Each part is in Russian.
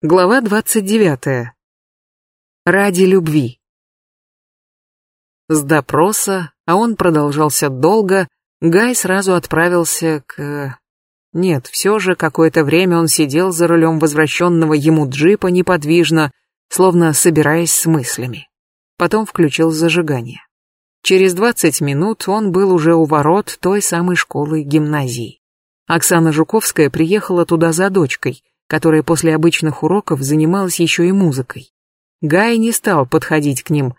Глава 29. Ради любви. С допроса, а он продолжался долго, Гай сразу отправился к... Нет, все же какое-то время он сидел за рулем возвращенного ему джипа неподвижно, словно собираясь с мыслями. Потом включил зажигание. Через 20 минут он был уже у ворот той самой школы гимназии. Оксана Жуковская приехала туда за дочкой, которая после обычных уроков занималась еще и музыкой. Гай не стал подходить к ним,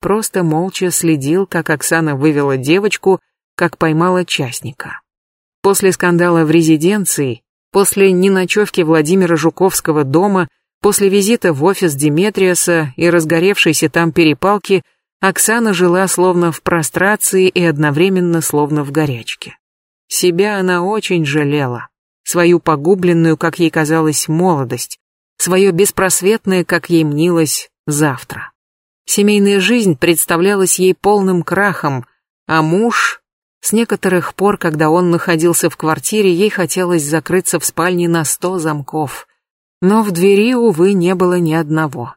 просто молча следил, как Оксана вывела девочку, как поймала частника. После скандала в резиденции, после неночевки Владимира Жуковского дома, после визита в офис Диметриаса и разгоревшейся там перепалки, Оксана жила словно в прострации и одновременно словно в горячке. Себя она очень жалела свою погубленную, как ей казалось, молодость, свое беспросветное, как ей мнилось, завтра. Семейная жизнь представлялась ей полным крахом, а муж... С некоторых пор, когда он находился в квартире, ей хотелось закрыться в спальне на сто замков. Но в двери, увы, не было ни одного.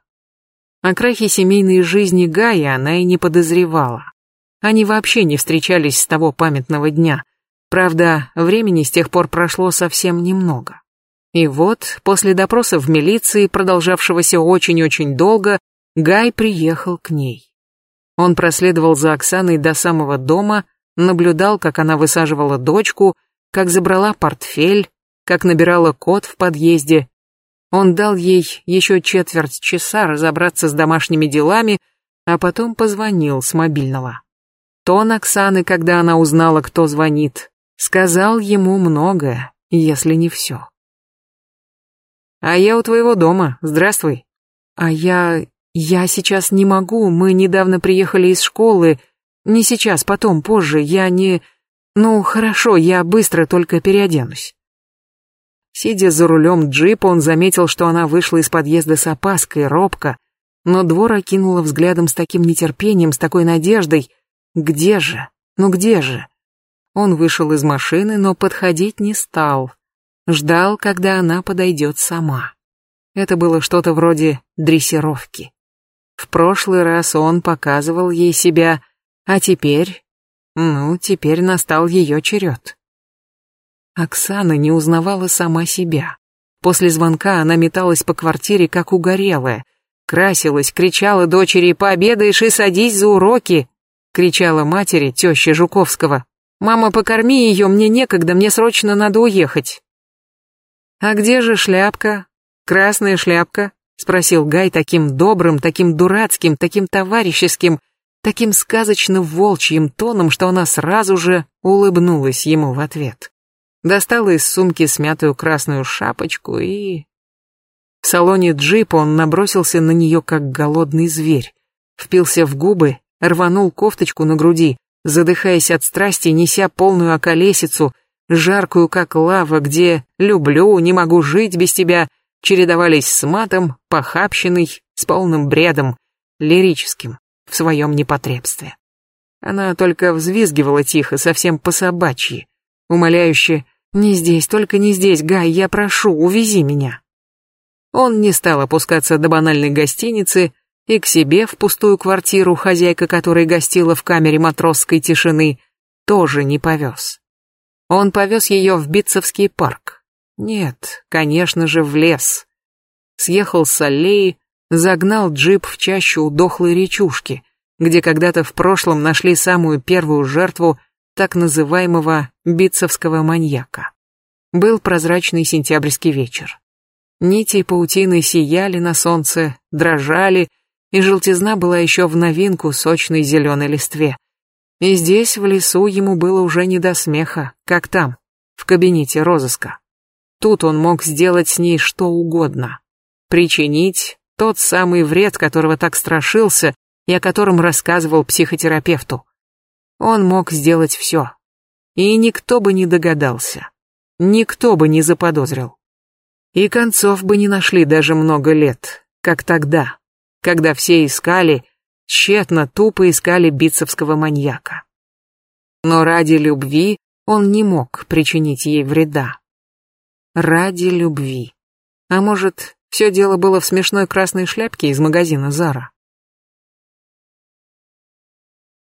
О крахе семейной жизни Гая она и не подозревала. Они вообще не встречались с того памятного дня — Правда, времени с тех пор прошло совсем немного. И вот, после допроса в милиции, продолжавшегося очень-очень долго, Гай приехал к ней. Он проследовал за Оксаной до самого дома, наблюдал, как она высаживала дочку, как забрала портфель, как набирала код в подъезде. Он дал ей еще четверть часа разобраться с домашними делами, а потом позвонил с мобильного. Тон Оксаны, когда она узнала, кто звонит, Сказал ему многое, если не все. «А я у твоего дома. Здравствуй». «А я... я сейчас не могу. Мы недавно приехали из школы. Не сейчас, потом, позже. Я не... Ну, хорошо, я быстро только переоденусь». Сидя за рулем джипа, он заметил, что она вышла из подъезда с опаской, робко, но двор окинула взглядом с таким нетерпением, с такой надеждой. «Где же? Ну где же?» Он вышел из машины, но подходить не стал. Ждал, когда она подойдет сама. Это было что-то вроде дрессировки. В прошлый раз он показывал ей себя, а теперь... Ну, теперь настал ее черед. Оксана не узнавала сама себя. После звонка она металась по квартире, как угорелая. Красилась, кричала дочери «Пообедаешь и садись за уроки!» Кричала матери, теща Жуковского Мама, покорми ее, мне некогда, мне срочно надо уехать. А где же шляпка? Красная шляпка? Спросил Гай таким добрым, таким дурацким, таким товарищеским, таким сказочно-волчьим тоном, что она сразу же улыбнулась ему в ответ. Достала из сумки смятую красную шапочку и... В салоне джипа он набросился на нее, как голодный зверь. Впился в губы, рванул кофточку на груди, задыхаясь от страсти, неся полную околесицу, жаркую как лава, где «люблю, не могу жить без тебя», чередовались с матом, похабщиной, с полным бредом, лирическим, в своем непотребстве. Она только взвизгивала тихо, совсем по-собачьи, умоляюще «Не здесь, только не здесь, Гай, я прошу, увези меня». Он не стал опускаться до банальной гостиницы, и к себе в пустую квартиру, хозяйка которой гостила в камере матросской тишины, тоже не повез. Он повез ее в Битцевский парк. Нет, конечно же, в лес. Съехал с аллеи, загнал джип в чащу у дохлой речушки, где когда-то в прошлом нашли самую первую жертву так называемого битцевского маньяка. Был прозрачный сентябрьский вечер. Нити паутины сияли на солнце, дрожали, и желтизна была еще в новинку сочной зеленой листве. И здесь, в лесу, ему было уже не до смеха, как там, в кабинете розыска. Тут он мог сделать с ней что угодно. Причинить тот самый вред, которого так страшился и о котором рассказывал психотерапевту. Он мог сделать все. И никто бы не догадался. Никто бы не заподозрил. И концов бы не нашли даже много лет, как тогда когда все искали, тщетно, тупо искали битцевского маньяка. Но ради любви он не мог причинить ей вреда. Ради любви. А может, Все дело было в смешной красной шляпке из магазина Зара.